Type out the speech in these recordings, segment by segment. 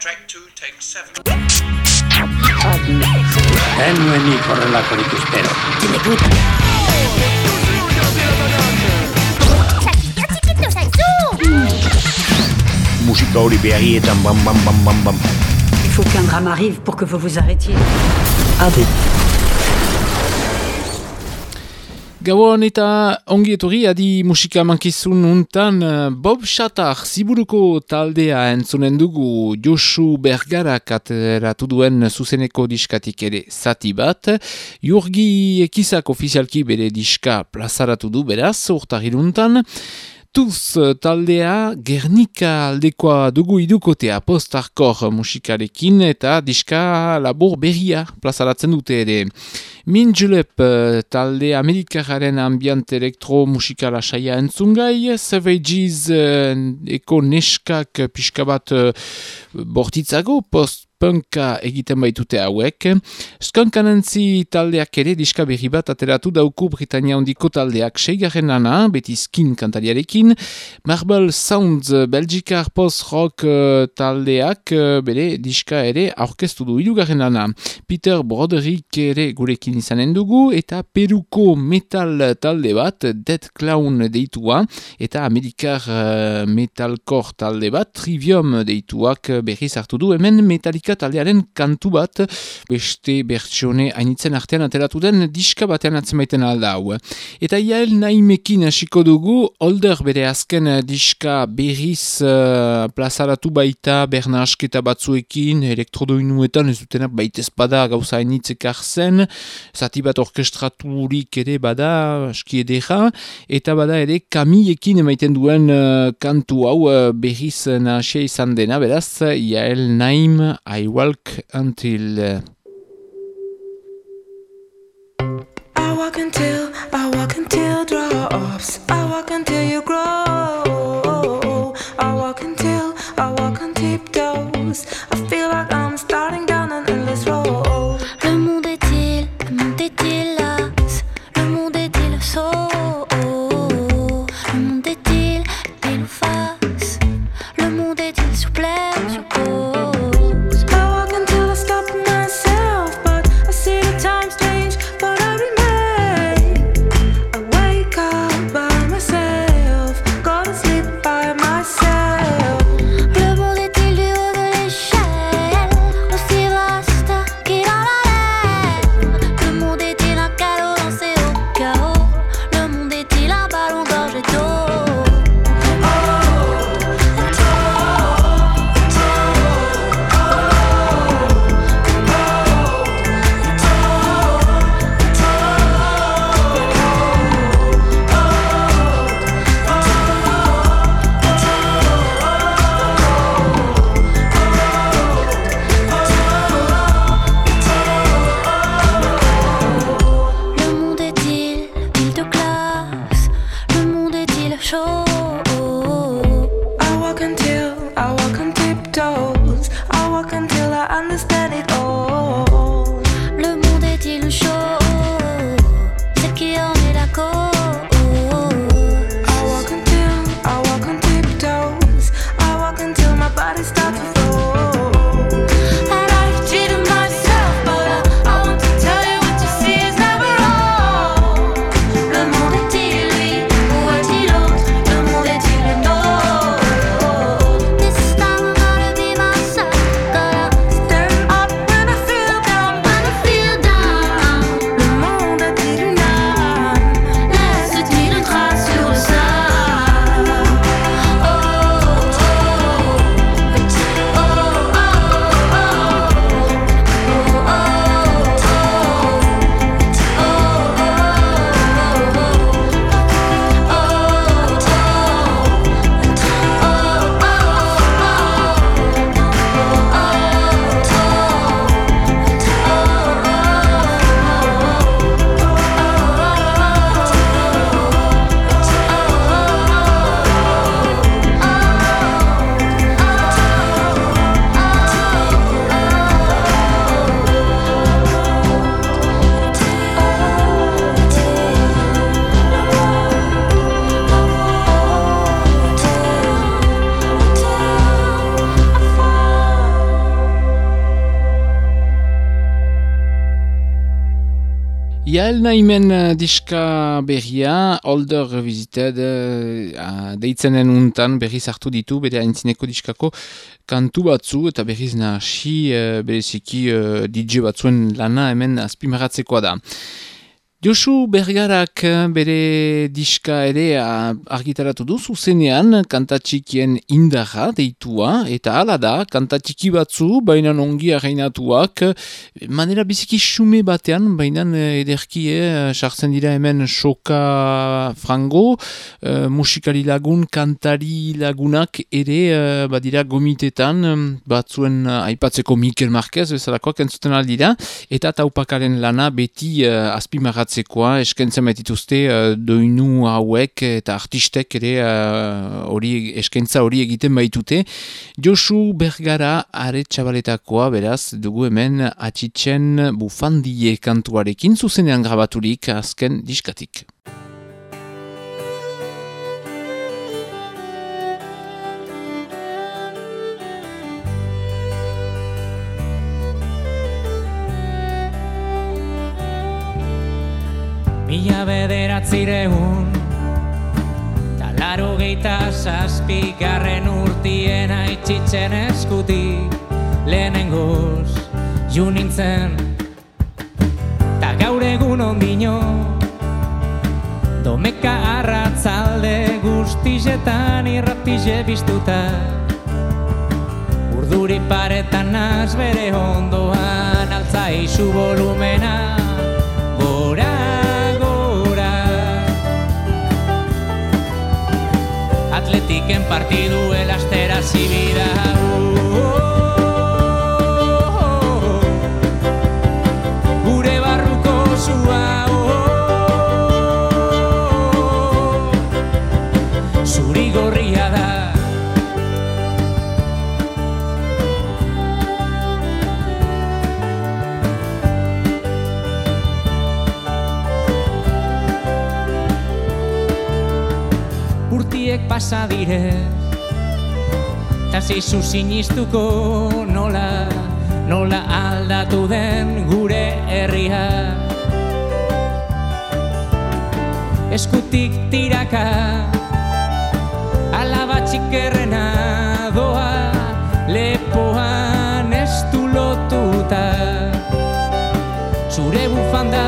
Track 2, take 7. Ez nuenik horrelakorik espero. Musika hori behagietan bam bam bam bam bam. Il faut qu'un drame arrive pour que vous vous arrêtiez. Adi. Gabon eta ongi etorri adi musika mankizun untan Bob Shatar ziburuko taldea entzunen dugu Josu Bergarak ateratu duen zuzeneko diskatik ere zati bat. Jurgi ekizak ofizialki bere diska plazaratu du beraz, urtagiruntan. Tuz taldea Gernika aldekoa dugu idukotea post-hardcore musikarekin eta diska labor berria plazaratzen dute ere. Min Julep talde amerikaren ambient elektro musikala saia entzungai, Savages eko neskak pixka bat bortitzago post punka egiten baitute hauek. Skankanantzi taldeak ere diska berri bat ateratu dauku Britania ondiko taldeak seigarren ana, beti skin kantariarekin. Marble Sounds Belgikar post-rock taldeak bere diska ere aurkeztu du ilugarren ana. Peter Broderick ere gurekin izanen dugu eta peruko metal talde bat, Dead Clown deitua, eta amerikar metalcore talde bat, Trivium deituak berriz hartu du hemen metalik taldearen kantu bat beste bertsione hainitzen artean ateratu den diska batean atzemaiten alda hau. Eta iael naimekin hasiko dugu, older bere azken diska berriz uh, plazaratu baita berna asketa batzuekin, elektrodoinuetan ez dutena baita espada gauza hainitzek arzen, zati bat orkestraturik ere bada aski edera, eta bada ere kamiekin emaiten duen uh, kantu hau uh, berriz nahasia izan dena, beraz, iael naim I walk until. Uh, Iael Naimen uh, diska berria, Older Revisited, uh, deitzenen untan berriz hartu ditu, bere haintzineko diskako kantu batzu, eta berriz nahasi uh, bereziki uh, DJ batzuen lana hemen azpimaratzekoa da. Josu Bergarak eh, bere diska ere ah, argitaratu du. Zuzenean kantatxikien indarra deitua eta hala da kantatxiki batzu baina ongi arreinatuak manera biziki xume batean baina eh, ederkie eh, sartzen dira hemen soka frango musikari lagun kantari lagunak ere badira gomitetan batzuen aipatzeko Mikel Marquez bezalakoak entzuten aldira eta taupakaren lana beti uh, atzekoa eskentzen baitituzte uh, doinu hauek eta artistek ere uh, hori eskentza hori egiten baitute. Josu Bergara are txabaletakoa beraz dugu hemen atxitzen bufandie kantuarekin zuzenean grabaturik azken diskatik. Mila bederatzireun Talaro geita zazpikarren urtien aitzitzen eskutik Lehenengoz ju nintzen. Ta gaur egun ondino Domeka arratzalde guztizetan irratize biztuta. Urduri paretan naz bere ondoan Altza izu volumena Atletiken partidu elastera zibida pasa dire Ta zizu sinistuko nola Nola aldatu den gure herria. Eskutik tiraka Alaba txikerrena doa Lepoan ez du lotuta. Zure bufanda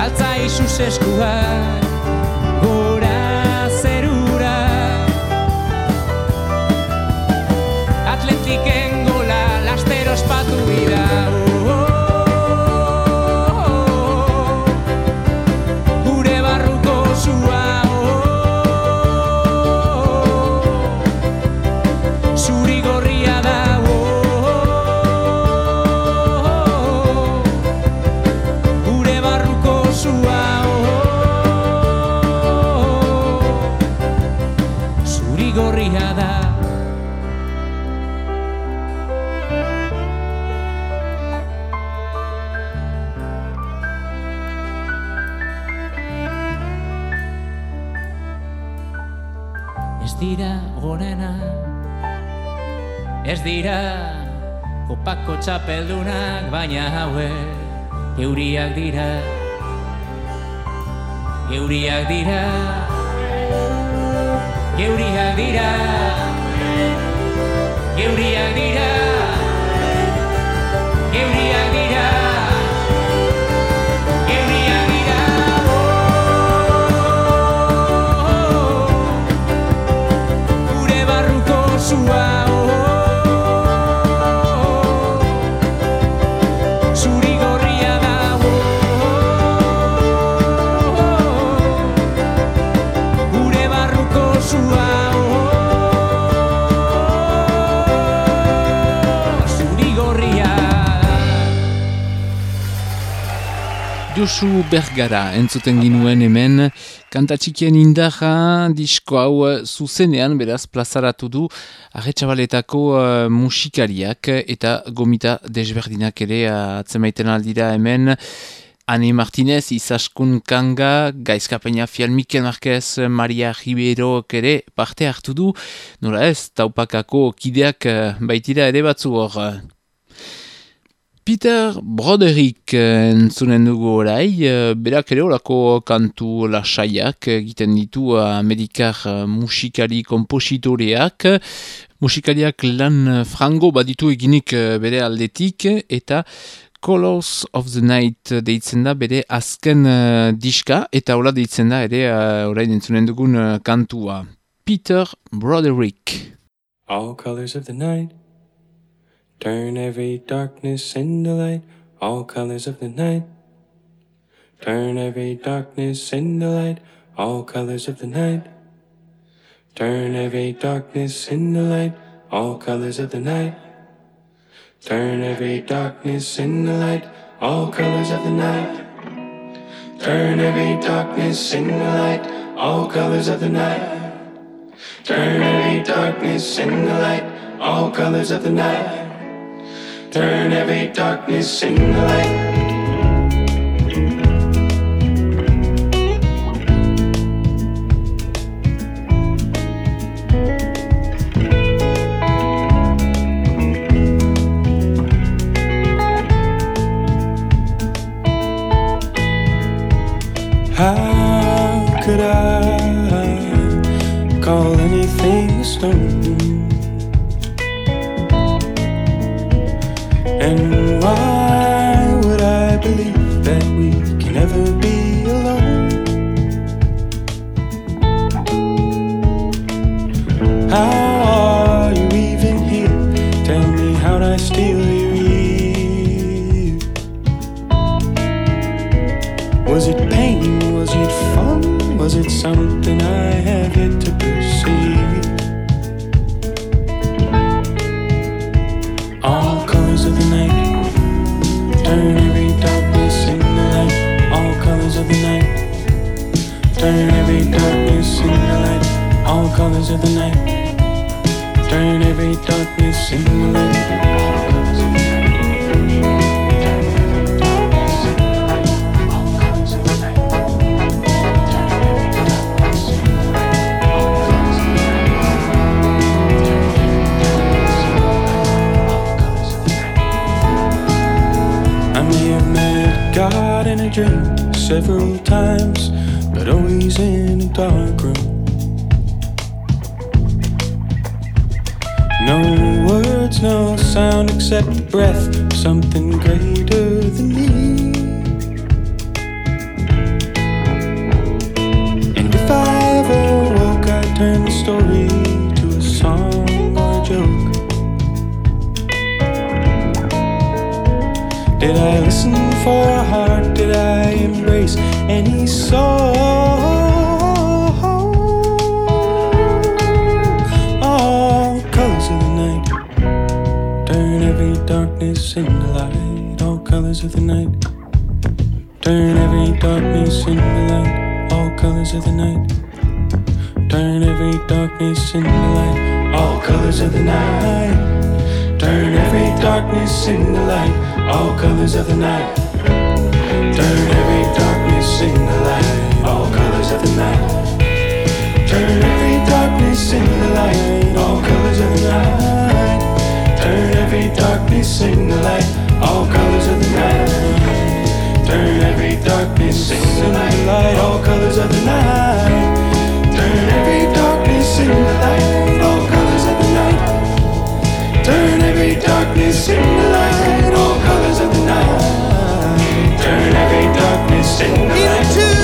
altza izuz Dira kopako txapeldunak baina hauek Euriak dira. Euriak dira. Euriak dira Josu Bergara entzuten ginuen hemen kantatxikien indarra disko hau eh, zuzenean beraz plazaratu du arretxabaletako uh, musikariak eta gomita desberdinak ere uh, atzemaiten aldira hemen Ani Martinez, Izaskun Kanga, Gaizkapeina Fial Mikel Marquez, Maria Ribeiro ere parte hartu du, nola ez, taupakako kideak baitira ere batzu hor. Peter Broderick eh, entzunen dugu orai, eh, berak ere olako kantu lasaiak egiten ditu amerikar eh, musikali kompositoreak, musikaliak lan frango baditu eginik bere aldetik, eta Colors of the Night deitzen da bere azken diska, eta hola deitzen da ere orain entzunen dugun kantua. Peter Broderick. All colors of the night. Turn every darkness into light. All colors of the night. Turn every darkness into light. All colors of the night. Turn every darkness into light. All colors of the night. Turn every darkness into light. All colors of the night. Turn every darkness into light. All colors of the night. Turn every darkness into light, all colors of the night. Turn every darkness into light. How could I call anything a stone? And why would I believe that we can ever be the night turn every darkness into light. God in a dream several times, but always in a dark room. Breath, something greater than me. And if I ever woke, I'd turn the story to a song or a joke. Did I listen for a heart? Did I embrace any soul? Colors of the night. Turn every darkness into light, all colors of the night. Turn every darkness into light, all colors of the night. Turn every darkness into light, all colors of the night. Turn every darkness into light, all colors of the night. Turn every darkness into light, all colors of the night. Turn every darkness into light, darkness into light, all colors of the night. Turn every darkness into light.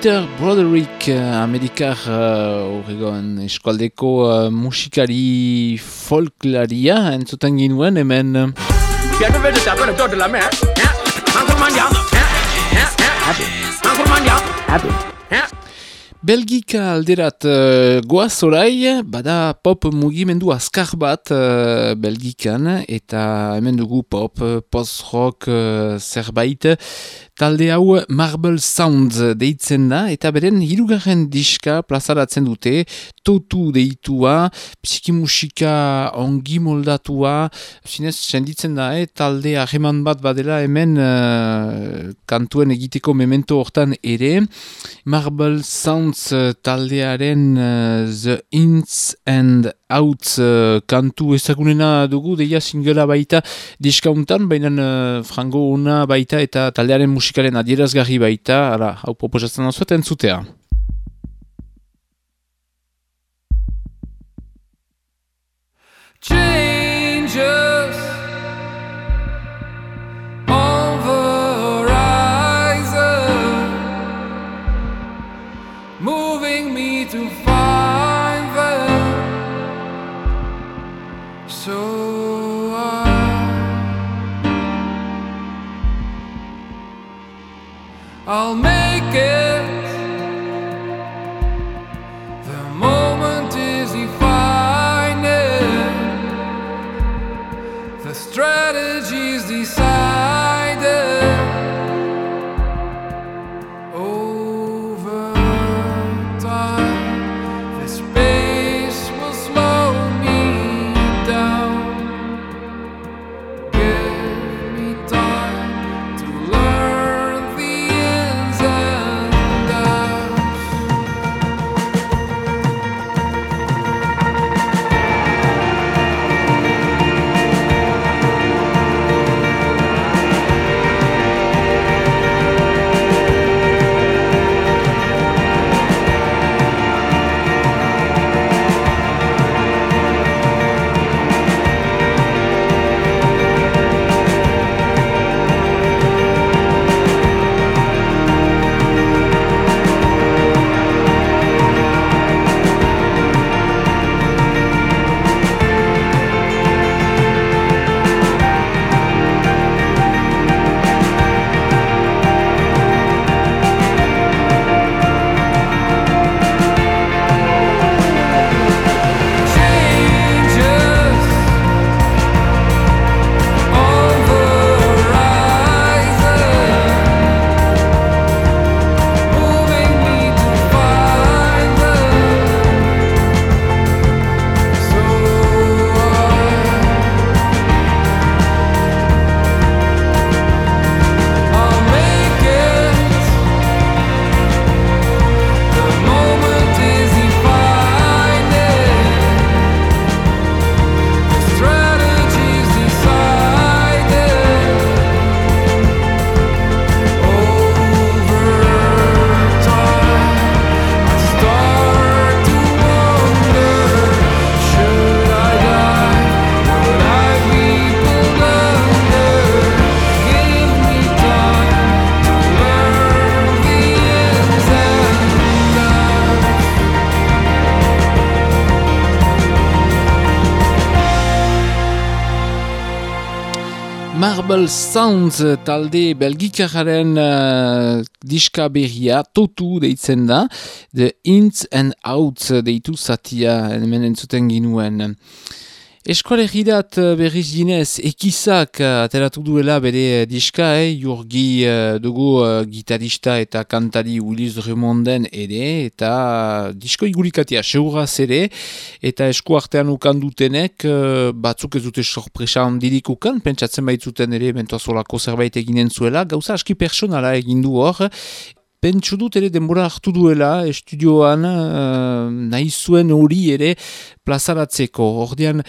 Peter Broderick, eh, amerikar eh, horregon uh, eskualdeko uh, musikari folklaria entzuten ginuen hemen. Belgika alderat uh, goaz orai, bada pop mugimendu azkar bat uh, Belgikan, eta hemen dugu pop, post-rock, uh, zerbait, talde hau Marble Sounds deitzen da, eta beren hirugarren diska plazaratzen dute, totu deitua, psikimusika ongi moldatua, zinez senditzen da, eh, talde hageman bat badela hemen uh, kantuen egiteko memento hortan ere, Marble Sounds uh, taldearen uh, The Ins and Outs uh, kantu ezagunena dugu, deia singela baita diskauntan, baina uh, frango una baita eta taldearen musikaren adierazgarri baita, ara, hau proposatzen hau zueten zutea. changes on the horizon, moving me to I'll make it. Marble Sounds talde belgikararen uh, diska berria, totu deitzen da, The Ins and Outs deitu zatia hemen entzuten ginuen. Eskolegirat berriz dinez, ekizak uh, ateratu duela bere diska, eh, jurgi uh, dugu uh, gitarista eta kantari Willis Remonden ere, eta disko igurikatia seuraz ere, eta esku artean ukan dutenek, uh, batzuk ez dute sorpresa handirik ukan, pentsatzen baitzuten ere, mentoazolako zerbait eginen zuela, gauza aski personala egin du hor, Pentsu dut ere denbora hartu duela estudioan uh, nahi zuen hori ere plazaratzeko. Ordean,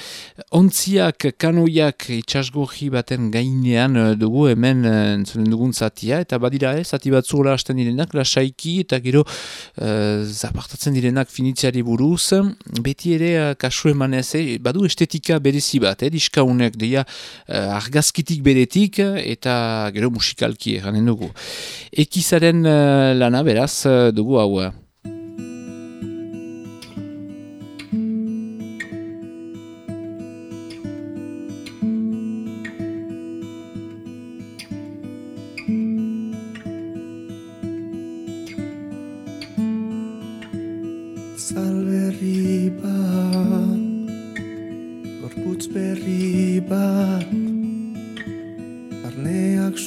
ontziak, kanoiak itxasgoji baten gainean eh, dugu hemen eh, entzunen dugun zatia, eta badira ez, zati batzu hola hasten direnak, lasaiki, eta gero uh, zapartatzen direnak finitziari buruz, beti ere kasu emanez, eh, badu estetika berezi bat, eh, diskaunek, deia argazkitik beretik, eta gero musikalki eranen dugu. Ekizaren lana beraz dugu hau.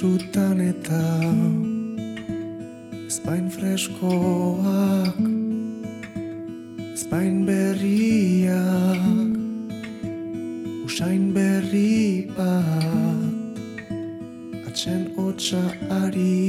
Barneak sutan eta Ezpain freskoak Ezpain berriak Usain berri bat Atxen hotxa ari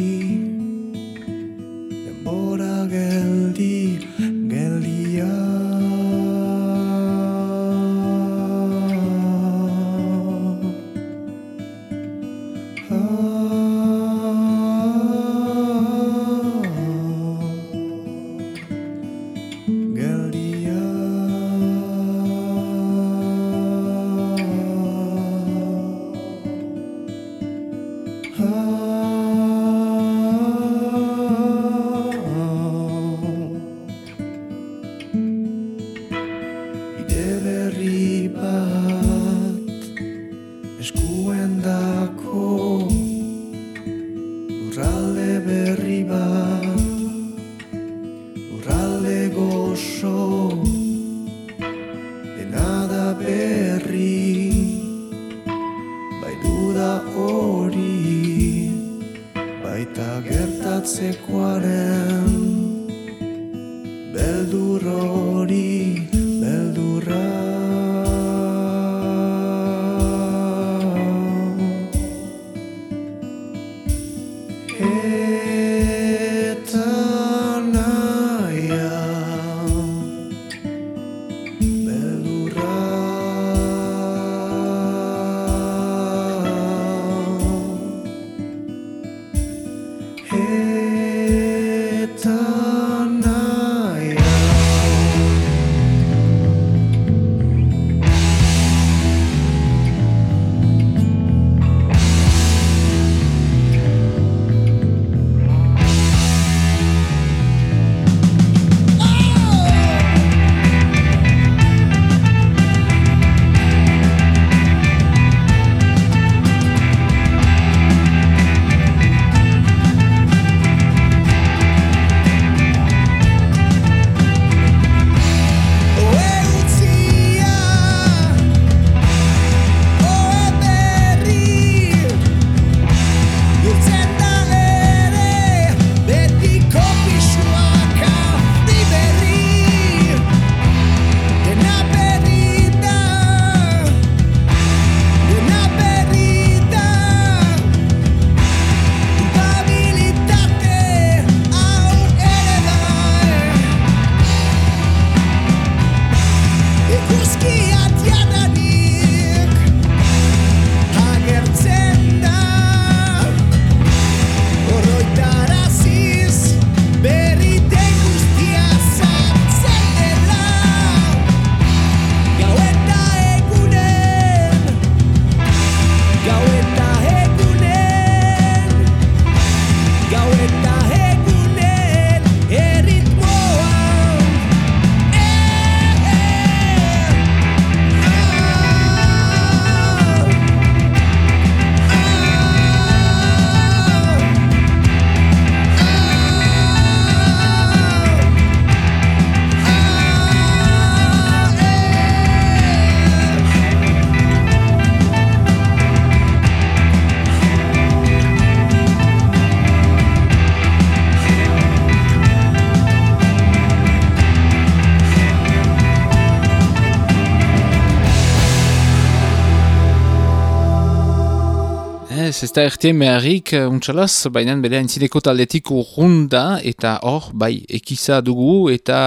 ez, ez da ertien meharrik uh, untxalaz, baina bere entzineko taldetik urrunda eta hor, bai, ekiza dugu eta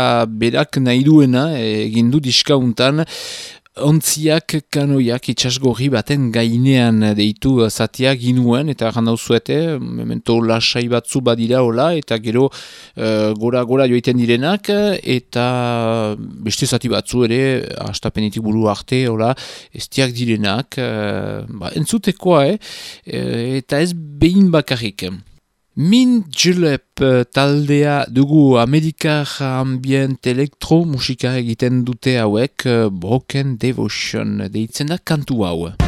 berak nahi duena egin du diska untan ontziak kanoiak itxasgorri baten gainean deitu zatia ginuen eta gana zuete, memento lasai batzu badira hola eta gero uh, gora gora joiten direnak eta beste zati batzu ere astapenetik buru arte hola estiak direnak uh, ba, entzutekoa eh? eta ez behin bakarrik. Min Julep taldea dugu Amerikar ambient elektro musika egiten dute hauek Broken Devotion deitzen da kantu hau.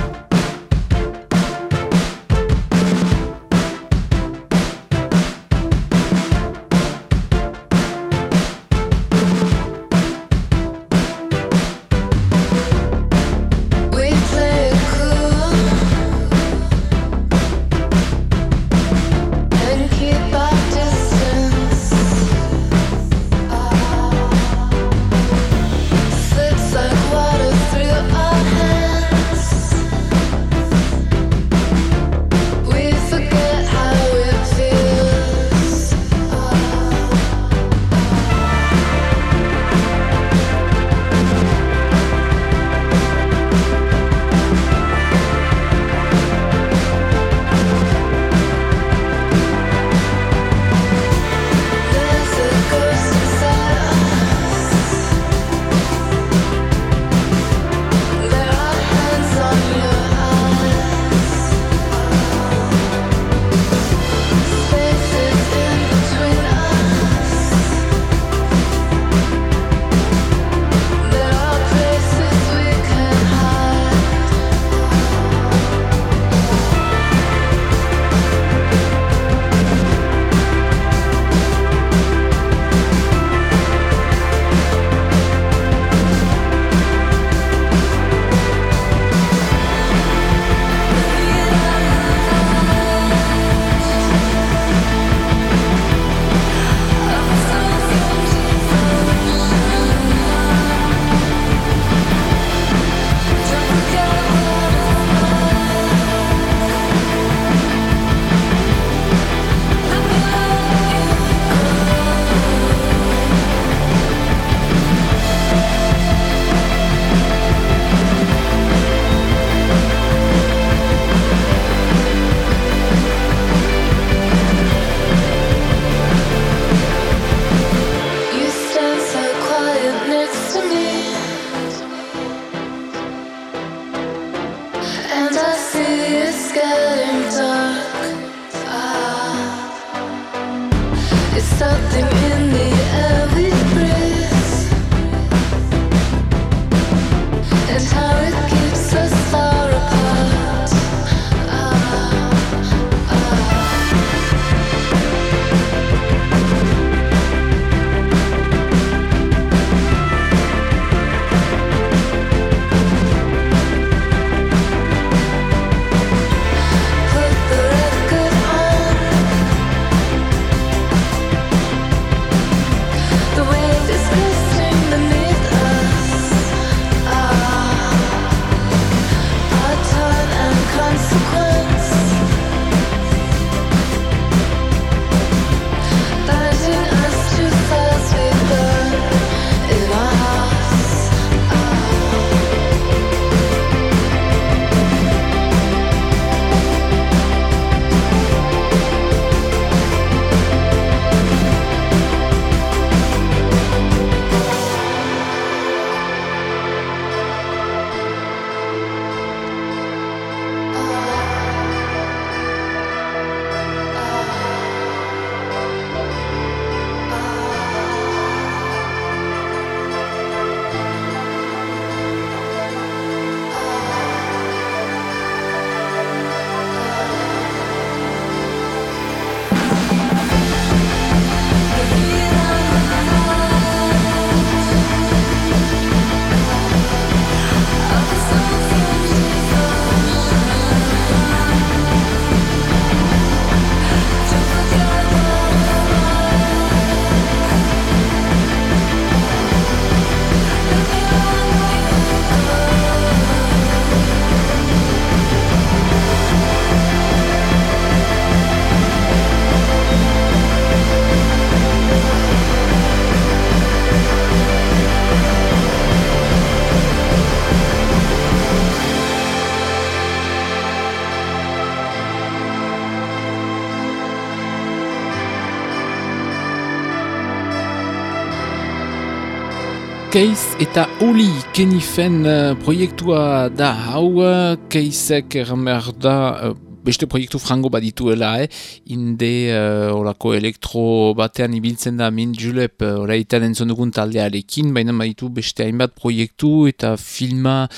Keiz eta Oli Kenifen uh, proiektua da hau, uh, Keizek erran behar da uh, beste proiektu frango badituela, eh? inde uh, orako elektro batean ibiltzen da min julep uh, oraitan entzon dugun taldearekin, baina baditu beste hainbat proiektu eta filma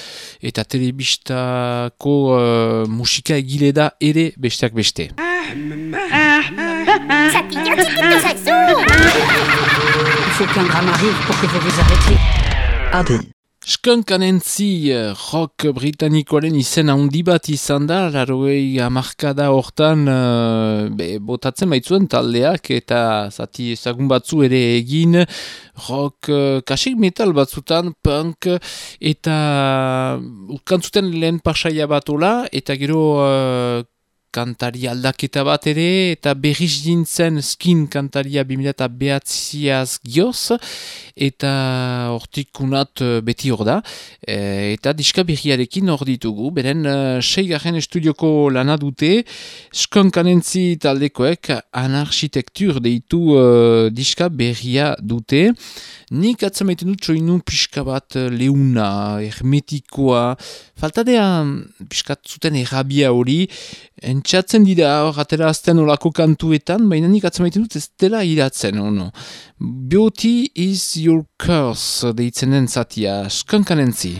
eta telebistako uh, musika egile da ere besteak beste. Faut qu'un drame arrive pour que vous vous arrêtiez. Adi. Skankanentzi eh, rock britanikoaren izen handi bat izan da, laroei amarkada hortan eh, be, botatzen baitzuen taldeak eta zati ezagun batzu ere egin rock uh, kasik metal batzutan, punk eta urkantzuten lehen pasaia batola eta gero uh, kantari aldaketa bat ere, eta berriz dintzen skin kantaria 2000 behatziaz gioz, eta hortik unat eh, beti hor da, e, eta diska berriarekin hor ditugu, beren uh, seigarren estudioko lana dute, skonkanentzi taldekoek anarchitektur deitu uh, diska berria dute, Nik atzamaiten dut soinu pixka bat leuna, hermetikoa, faltadea pixkat zuten errabia hori, entxatzen dira hor atera azten olako kantuetan, baina nik atzamaiten dut ez dela iratzen, ono. Beauty is your curse, deitzen den zatia, skankanentzi.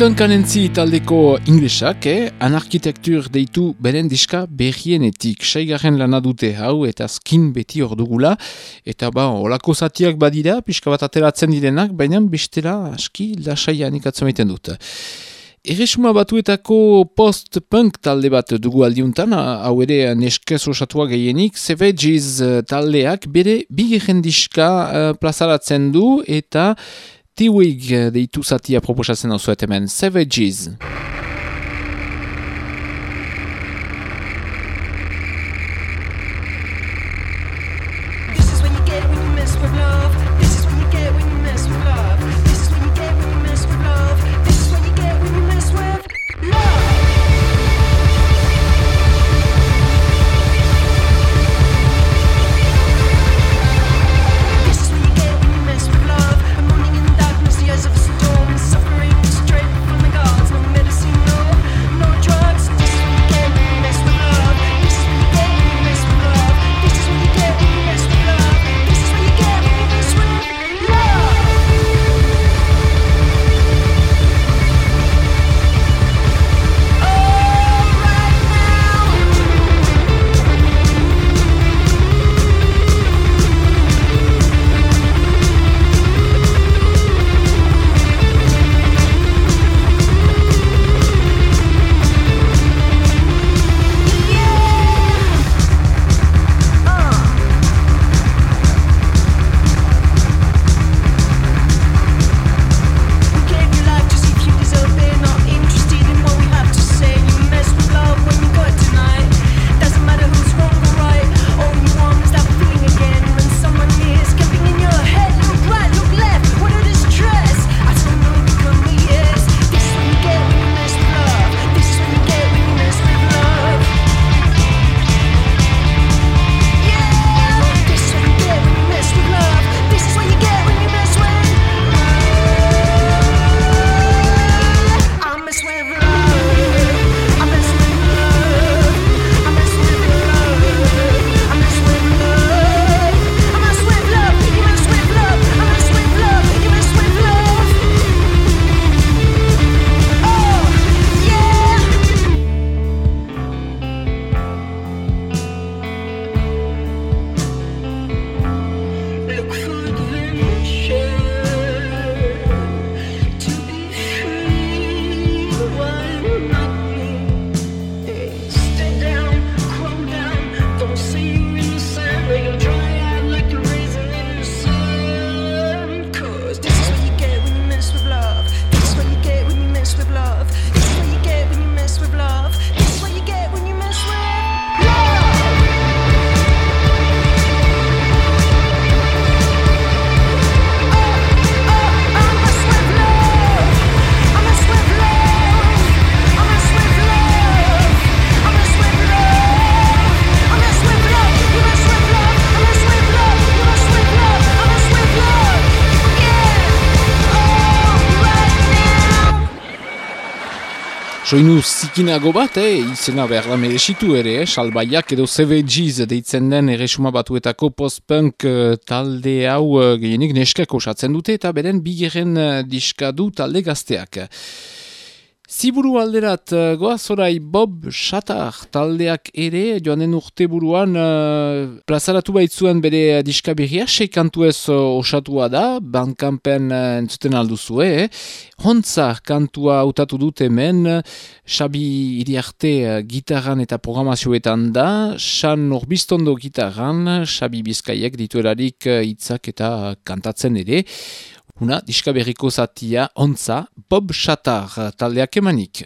Kankanentzi taldeko inglesak, eh? anarkitektur deitu beren diska berrienetik. Saigarren lana dute hau eta skin beti ordugula. Eta ba, olako zatiak badira, pixka bat ateratzen direnak, baina bestela aski lasaia anikatzomeiten dut. Erresuma batuetako post-punk talde bat dugu aldiuntan, hau ere neskez osatua gehienik, Savages eh, taldeak bere bigerren diska uh, plazaratzen du eta T-Wig e, deitu zati aproposatzen osoet hemen Savages. Savages. Soinu zikinago bat, eh, izena behar da meresitu ere, eh, salbaiak edo CVGs deitzen den erresuma batuetako post-punk uh, talde hau uh, gehienik neskako osatzen dute eta beren bigerren uh, eh, diskadu talde gazteak. Ziburu alderat eh, goaz orai Bob Shatar taldeak ere joanen urte buruan uh, eh, plazaratu baitzuen bere eh, diskabiria sekantu ez uh, osatua da bankanpen uh, entzuten alduzue eh? hontza kantua hautatu dut hemen Xabi Iriarte uh, gitarran eta programazioetan da San Orbistondo gitarran Xabi Bizkaiek dituerarik hitzak uh, eta kantatzen ere Huna diska berriko zatia onza Bob Shatar taldeak emanik.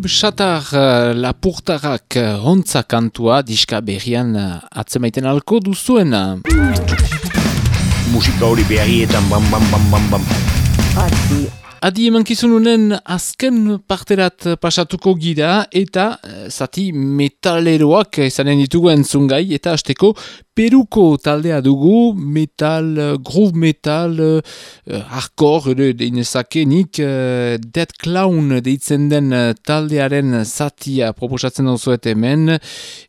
Bob Shatar uh, lapurtarrak uh, hontza kantua diska berrian uh, atzemaiten alko duzuena. Musika hori beharietan bam bam bam bam bam. Adi emankizununen azken parterat pasatuko gira eta eh, zati metaleroak izanen ditugu entzungai eta hasteko Peruko taldea dugu, metal, groove metal, uh, hardcore, ere deinezakenik, uh, Dead Clown deitzen den eh, taldearen zatia proposatzen dauzuet hemen,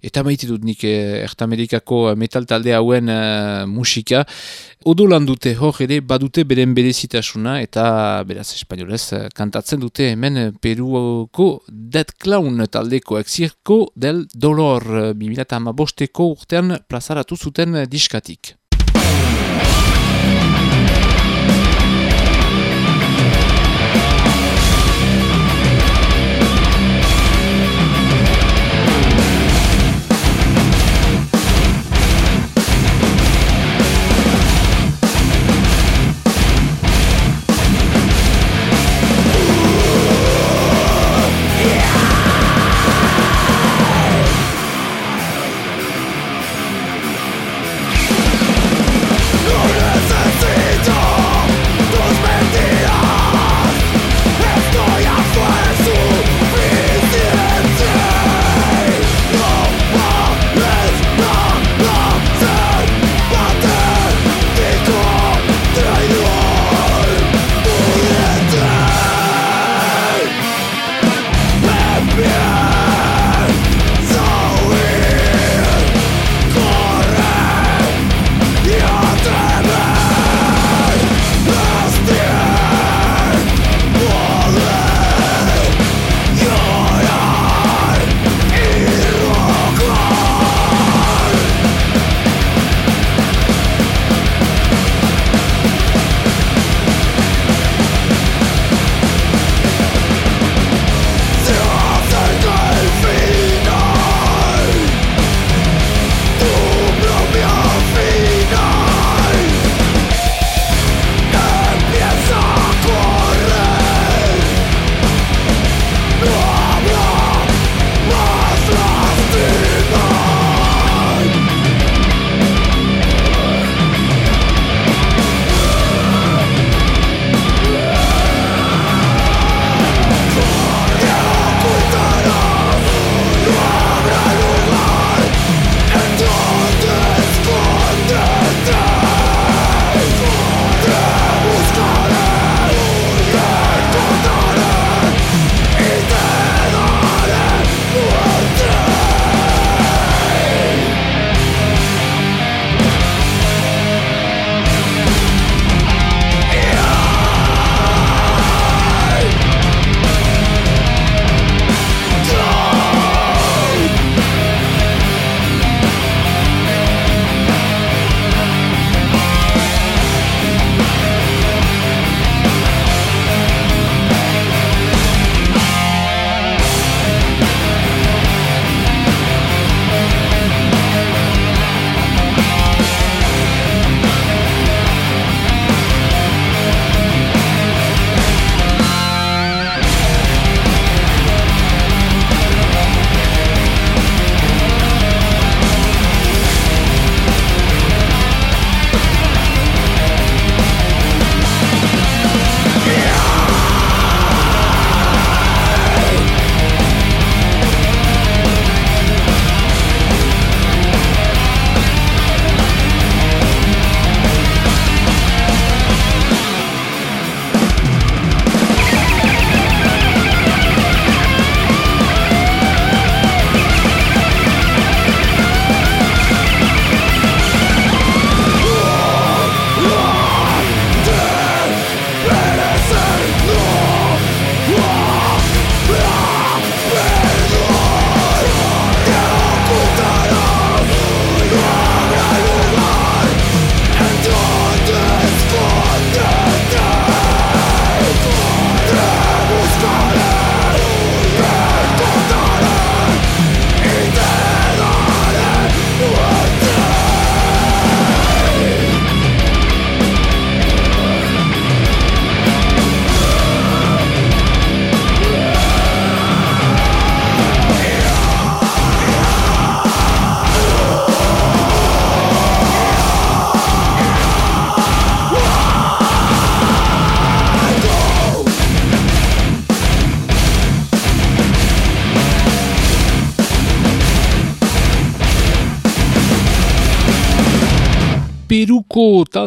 eta maite dut nik eh, Ertamerikako metal talde hauen eh, musika. Odolan dute hor ere badute beren berezitasuna eta beraz espainolez kantatzen dute hemen Peruko Dead Clown taldeko Exirko del Dolor eh, 2008ko urtean plazaratu zuten eh, diskatik.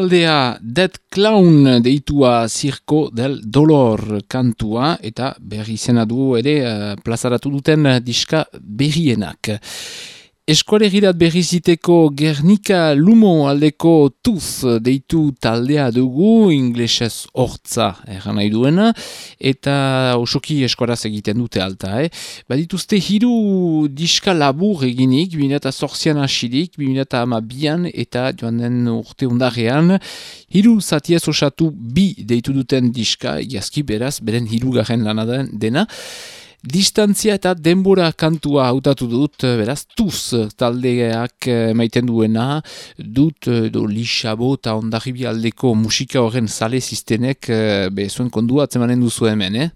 Taldea Dead Clown deitua Circo del Dolor kantua eta berri izena du ere uh, plazaratu duten diska berrienak. Eskualegirat berriziteko Gernika Lumo aldeko tuz deitu taldea dugu, inglesez hortza erran nahi duena, eta osoki eskuaraz egiten dute alta. Eh? Badituzte hiru diska labur eginik, 2008an asirik, 2008an eta joan den urte undarrean, hiru zatiez osatu bi deitu duten diska, egiazki beraz, beren hiru garen lanaden dena, Distantzia eta denbora kantua hautatu dut, beraz, tuz taldeak maiten duena, dut do lixabo eta ondarribi aldeko musika horren sale ziztenek, be, zuen kondua atzemanen duzu hemen, eh?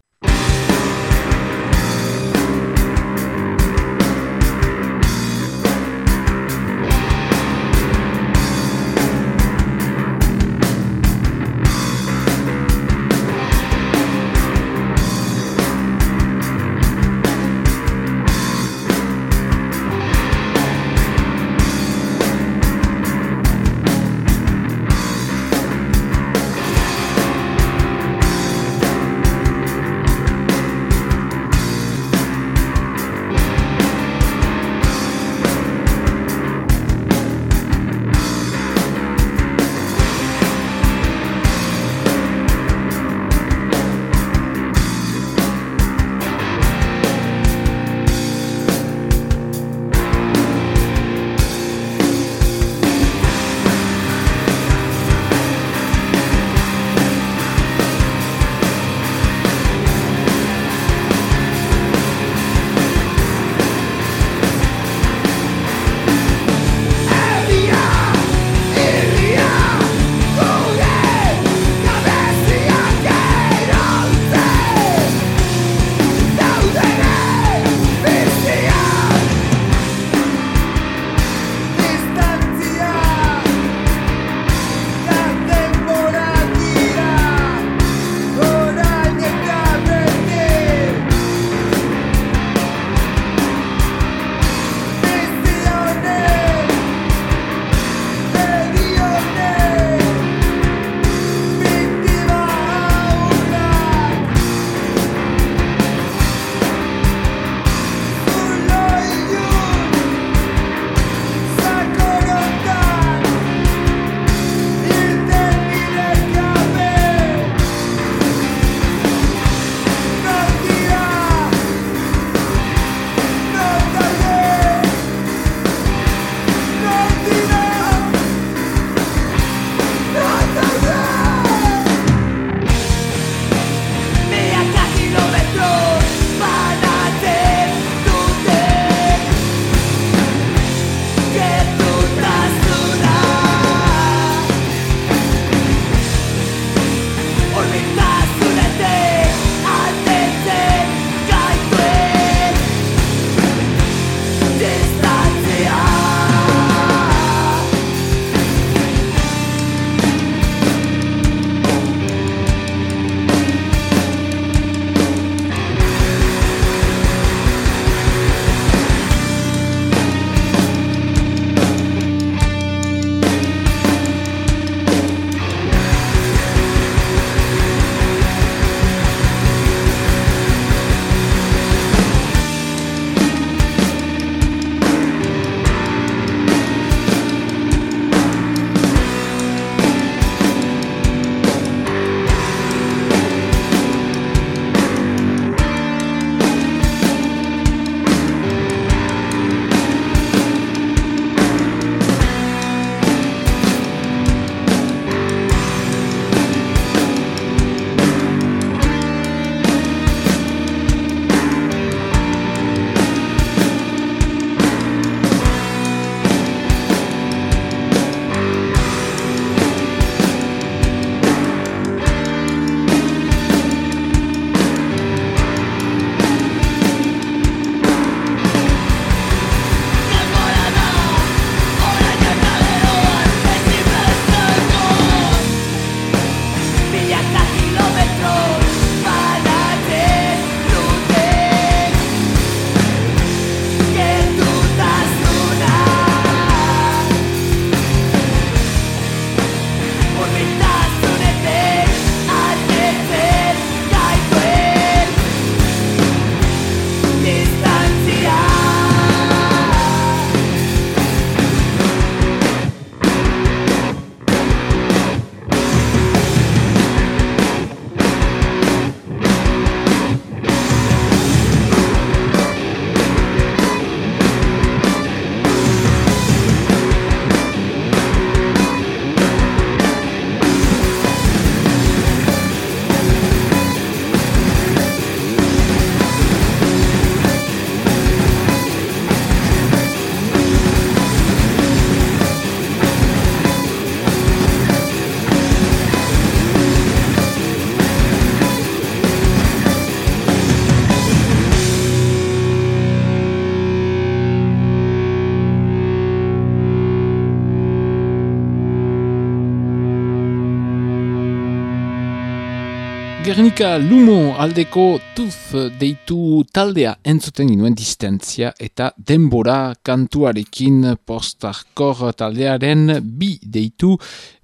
Gernika Lumo aldeko tuf deitu taldea entzuten ginuen distentzia eta denbora kantuarekin postarkor taldearen bi deitu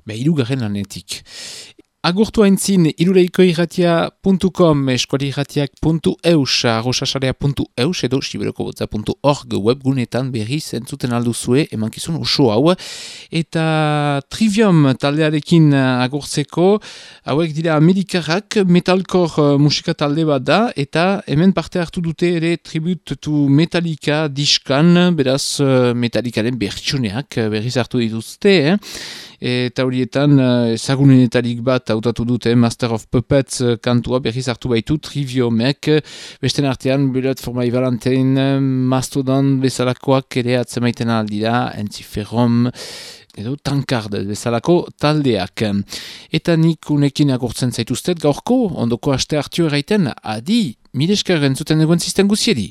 behirugarren lanetik. Agurtu haintzin irureikoirratia.com eskualirratiak.eus arrosasarea.eus edo siberokobotza.org webgunetan berriz entzuten alduzue emankizun oso hau eta trivium taldearekin agurtzeko hauek dira amerikarrak metalkor uh, musika talde bat da eta hemen parte hartu dute ere tribut to Metallica diskan beraz uh, Metallicaren bertsuneak berriz hartu dituzte eh? Eta horietan uh, ezagunenetarik bat hautatu dute Master of Puppets uh, kantua berriz hartu baitu triviomek besten artean Bullet for my Valentine Mastodon bezalakoak ere atzemaiten aldira Enciferom edo tankard bezalako taldeak. Eta nik unekin agurtzen zaituztet gaurko, ondoko aste hartio eraiten, adi, mileskar entzuten egon zisten guziedi.